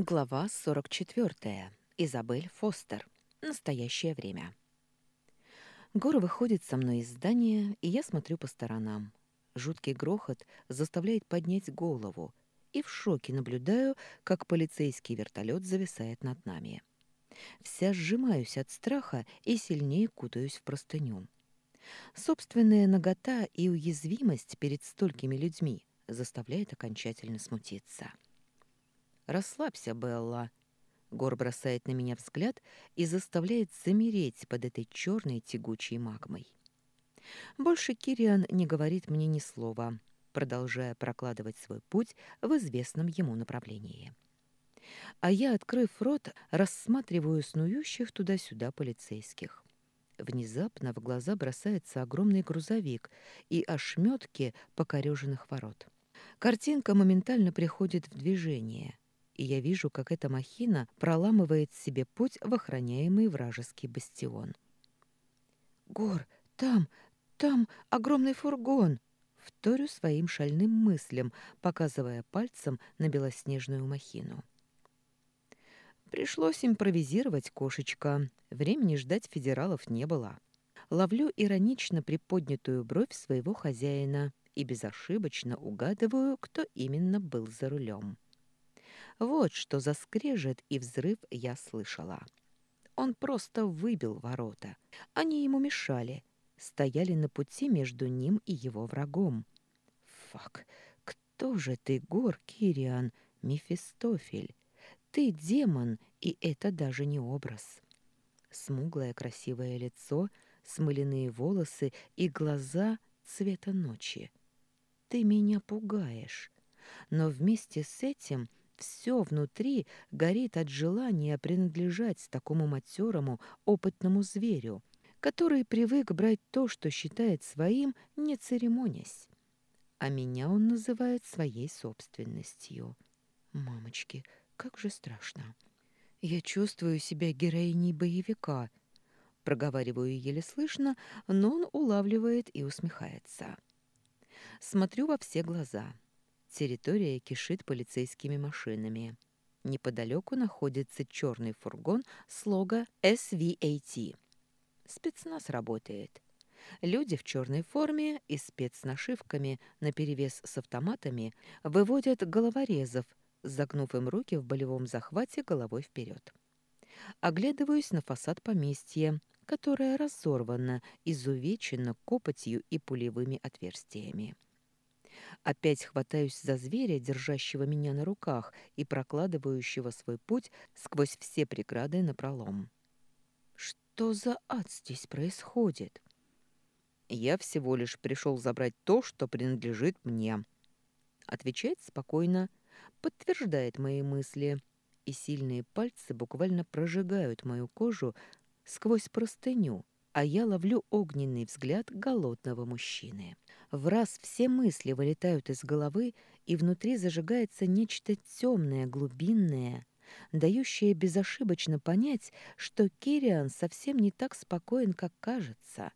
Глава 44. Изабель Фостер. Настоящее время. Гора выходит со мной из здания, и я смотрю по сторонам. Жуткий грохот заставляет поднять голову, и в шоке наблюдаю, как полицейский вертолет зависает над нами. Вся сжимаюсь от страха и сильнее кутаюсь в простыню. Собственная нагота и уязвимость перед столькими людьми заставляет окончательно смутиться. «Расслабься, Белла». Гор бросает на меня взгляд и заставляет замереть под этой черной тягучей магмой. Больше Кириан не говорит мне ни слова, продолжая прокладывать свой путь в известном ему направлении. А я, открыв рот, рассматриваю снующих туда-сюда полицейских. Внезапно в глаза бросается огромный грузовик и ошметки покореженных ворот. Картинка моментально приходит в движение — и я вижу, как эта махина проламывает себе путь в охраняемый вражеский бастион. «Гор, там, там огромный фургон!» Вторю своим шальным мыслям, показывая пальцем на белоснежную махину. Пришлось импровизировать, кошечка. Времени ждать федералов не было. Ловлю иронично приподнятую бровь своего хозяина и безошибочно угадываю, кто именно был за рулем. Вот что за скрежет и взрыв я слышала. Он просто выбил ворота. Они ему мешали, стояли на пути между ним и его врагом. Фак, кто же ты, Гор Кириан, Мефистофель? Ты демон, и это даже не образ. Смуглое красивое лицо, смыленные волосы и глаза цвета ночи. Ты меня пугаешь. Но вместе с этим все внутри горит от желания принадлежать такому матерому, опытному зверю, который привык брать то, что считает своим, не церемонясь. А меня он называет своей собственностью. Мамочки, как же страшно. Я чувствую себя героиней боевика. Проговариваю еле слышно, но он улавливает и усмехается. Смотрю во все глаза — Территория кишит полицейскими машинами. Неподалеку находится черный фургон слога SVAT. Спецназ работает. Люди в черной форме и спецнашивками наперевес с автоматами выводят головорезов, загнув им руки в болевом захвате головой вперед. Оглядываюсь на фасад поместья, которое разорвано, изувечено копотью и пулевыми отверстиями. Опять хватаюсь за зверя, держащего меня на руках и прокладывающего свой путь сквозь все преграды напролом. Что за ад здесь происходит? Я всего лишь пришел забрать то, что принадлежит мне. Отвечает спокойно, подтверждает мои мысли, и сильные пальцы буквально прожигают мою кожу сквозь простыню, а я ловлю огненный взгляд голодного мужчины. В раз все мысли вылетают из головы, и внутри зажигается нечто темное, глубинное, дающее безошибочно понять, что Кириан совсем не так спокоен, как кажется.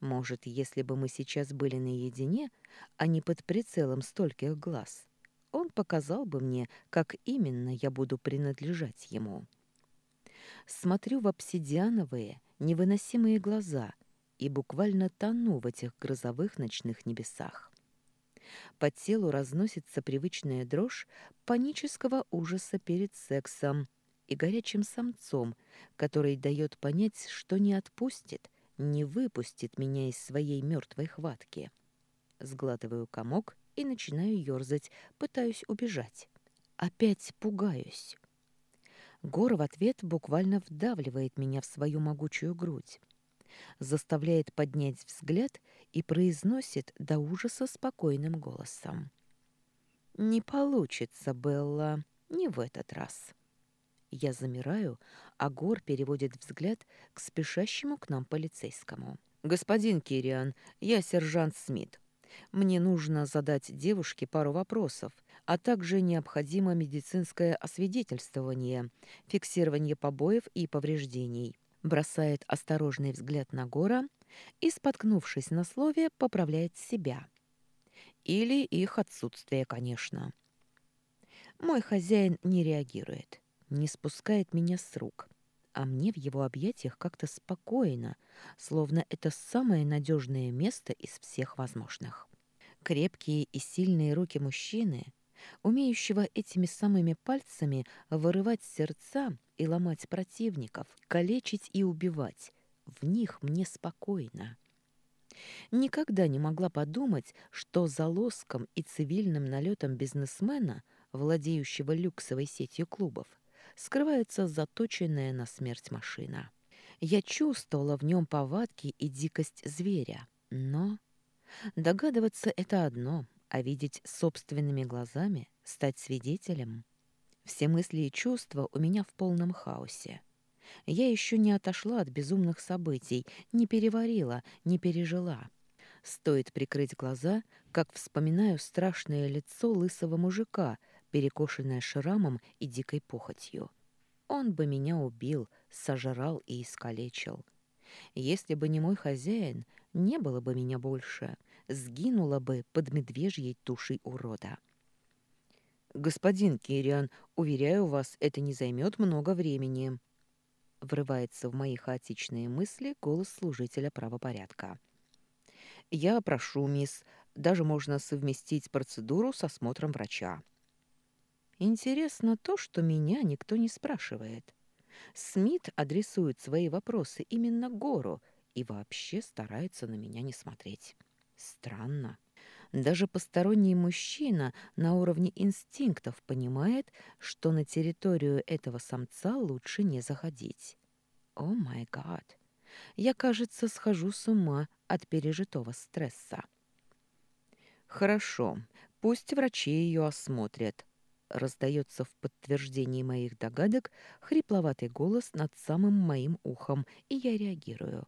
Может, если бы мы сейчас были наедине, а не под прицелом стольких глаз, он показал бы мне, как именно я буду принадлежать ему. Смотрю в обсидиановые, невыносимые глаза — и буквально тону в этих грозовых ночных небесах. По телу разносится привычная дрожь панического ужаса перед сексом и горячим самцом, который дает понять, что не отпустит, не выпустит меня из своей мертвой хватки. Сглатываю комок и начинаю ерзать, пытаюсь убежать. Опять пугаюсь. Гор в ответ буквально вдавливает меня в свою могучую грудь заставляет поднять взгляд и произносит до ужаса спокойным голосом. «Не получится, Белла, не в этот раз». Я замираю, а Гор переводит взгляд к спешащему к нам полицейскому. «Господин Кириан, я сержант Смит. Мне нужно задать девушке пару вопросов, а также необходимо медицинское освидетельствование, фиксирование побоев и повреждений бросает осторожный взгляд на Гора и, споткнувшись на слове, поправляет себя. Или их отсутствие, конечно. Мой хозяин не реагирует, не спускает меня с рук, а мне в его объятиях как-то спокойно, словно это самое надежное место из всех возможных. Крепкие и сильные руки мужчины, умеющего этими самыми пальцами вырывать сердца и ломать противников, калечить и убивать, в них мне спокойно. Никогда не могла подумать, что за лоском и цивильным налетом бизнесмена – владеющего люксовой сетью клубов, скрывается заточенная на смерть машина. Я чувствовала в нем повадки и дикость зверя, но... Догадываться — это одно, а видеть собственными глазами, стать свидетелем... Все мысли и чувства у меня в полном хаосе. Я еще не отошла от безумных событий, не переварила, не пережила. Стоит прикрыть глаза, как вспоминаю страшное лицо лысого мужика, перекошенная шрамом и дикой похотью. Он бы меня убил, сожрал и искалечил. Если бы не мой хозяин, не было бы меня больше, сгинула бы под медвежьей тушей урода. «Господин Кириан, уверяю вас, это не займет много времени», врывается в мои хаотичные мысли голос служителя правопорядка. «Я прошу, мисс, даже можно совместить процедуру с осмотром врача. Интересно то, что меня никто не спрашивает. Смит адресует свои вопросы именно Гору и вообще старается на меня не смотреть. Странно. Даже посторонний мужчина на уровне инстинктов понимает, что на территорию этого самца лучше не заходить. О май гад! Я, кажется, схожу с ума от пережитого стресса. Хорошо, пусть врачи ее осмотрят, Раздается в подтверждении моих догадок хрипловатый голос над самым моим ухом, и я реагирую.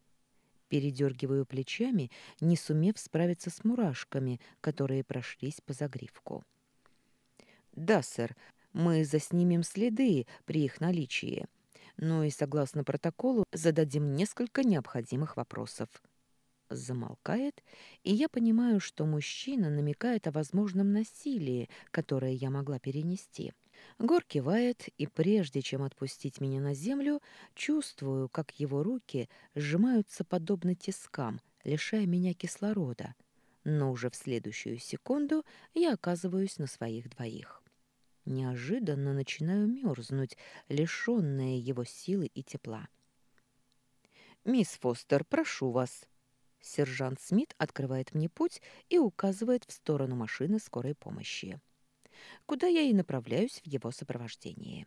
Передергиваю плечами, не сумев справиться с мурашками, которые прошлись по загривку. «Да, сэр, мы заснимем следы при их наличии. Ну и, согласно протоколу, зададим несколько необходимых вопросов» замолкает, и я понимаю, что мужчина намекает о возможном насилии, которое я могла перенести. Гор кивает, и прежде чем отпустить меня на землю, чувствую, как его руки сжимаются подобно тискам, лишая меня кислорода. Но уже в следующую секунду я оказываюсь на своих двоих. Неожиданно начинаю мерзнуть, лишенная его силы и тепла. «Мисс Фостер, прошу вас», Сержант Смит открывает мне путь и указывает в сторону машины скорой помощи, куда я и направляюсь в его сопровождении.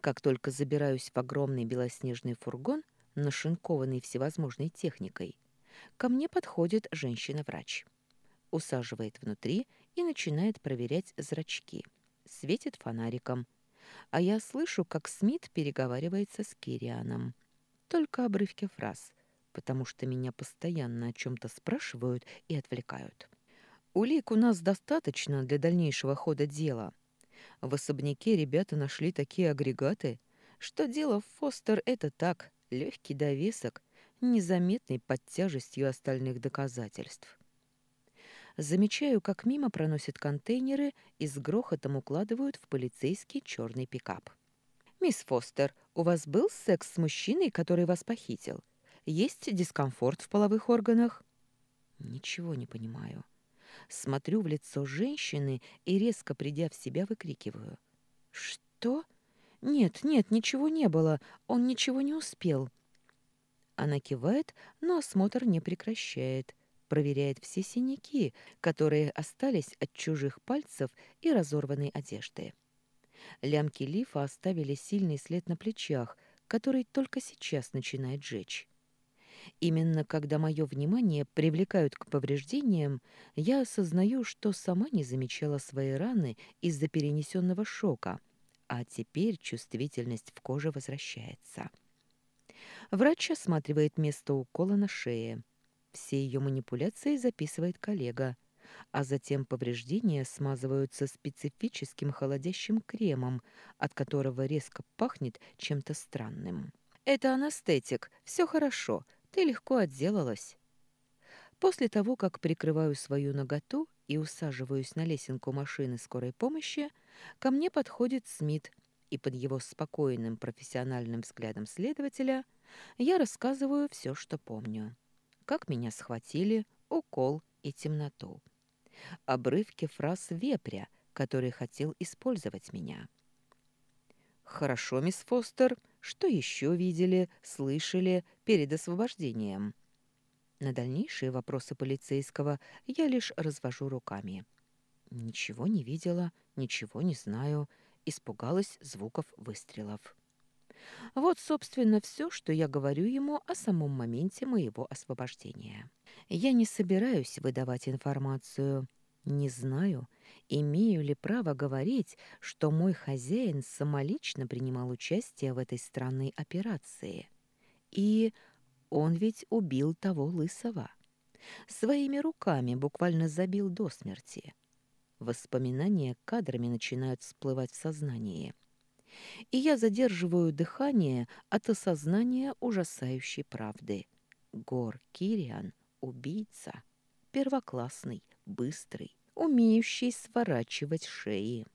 Как только забираюсь в огромный белоснежный фургон, нашинкованный всевозможной техникой, ко мне подходит женщина-врач. Усаживает внутри и начинает проверять зрачки. Светит фонариком. А я слышу, как Смит переговаривается с Кирианом. Только обрывки фраз — потому что меня постоянно о чем-то спрашивают и отвлекают. Улик у нас достаточно для дальнейшего хода дела. В особняке ребята нашли такие агрегаты, что дело в Фостер — это так, легкий довесок, незаметный под тяжестью остальных доказательств. Замечаю, как мимо проносят контейнеры и с грохотом укладывают в полицейский черный пикап. «Мисс Фостер, у вас был секс с мужчиной, который вас похитил? Есть дискомфорт в половых органах? Ничего не понимаю. Смотрю в лицо женщины и, резко придя в себя, выкрикиваю. «Что? Нет, нет, ничего не было. Он ничего не успел». Она кивает, но осмотр не прекращает. Проверяет все синяки, которые остались от чужих пальцев и разорванной одежды. Лямки лифа оставили сильный след на плечах, который только сейчас начинает жечь. Именно когда мое внимание привлекают к повреждениям, я осознаю, что сама не замечала свои раны из-за перенесенного шока, а теперь чувствительность в коже возвращается. Врач осматривает место укола на шее. Все ее манипуляции записывает коллега, а затем повреждения смазываются специфическим холодящим кремом, от которого резко пахнет чем-то странным. «Это анестетик, все хорошо», ты легко отделалась. После того, как прикрываю свою наготу и усаживаюсь на лесенку машины скорой помощи, ко мне подходит Смит, и под его спокойным профессиональным взглядом следователя я рассказываю все, что помню. Как меня схватили, укол и темноту. Обрывки фраз вепря, который хотел использовать меня. «Хорошо, мисс Фостер. Что еще видели, слышали перед освобождением?» На дальнейшие вопросы полицейского я лишь развожу руками. Ничего не видела, ничего не знаю, испугалась звуков выстрелов. Вот, собственно, все, что я говорю ему о самом моменте моего освобождения. Я не собираюсь выдавать информацию. Не знаю, имею ли право говорить, что мой хозяин самолично принимал участие в этой странной операции. И он ведь убил того лысого. Своими руками буквально забил до смерти. Воспоминания кадрами начинают всплывать в сознании. И я задерживаю дыхание от осознания ужасающей правды. Гор Кириан — убийца. Первоклассный, быстрый, умеющий сворачивать шеи.